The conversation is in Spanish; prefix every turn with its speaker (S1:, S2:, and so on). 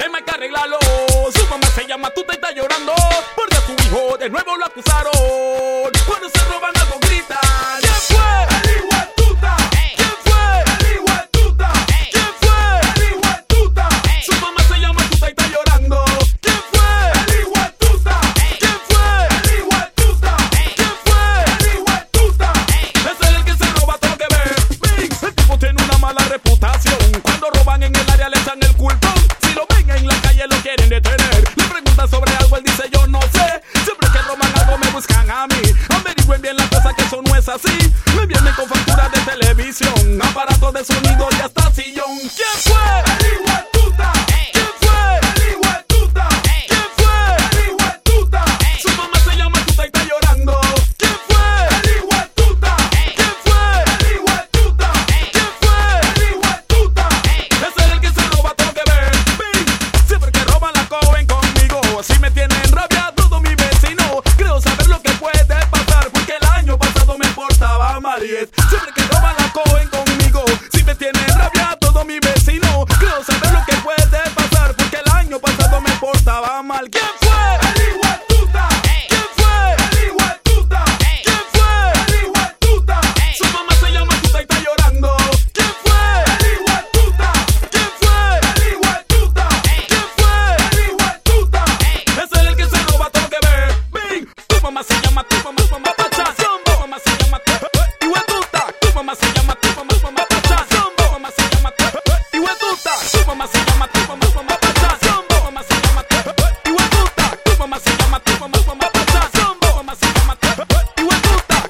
S1: problema hay que arreglarlo. Su mamá se llama, tú te estás llorando. Por tu hijo de nuevo es así. Me vienen con factura de televisión, aparatos de sonido y hasta sillón. ¿Quién fue?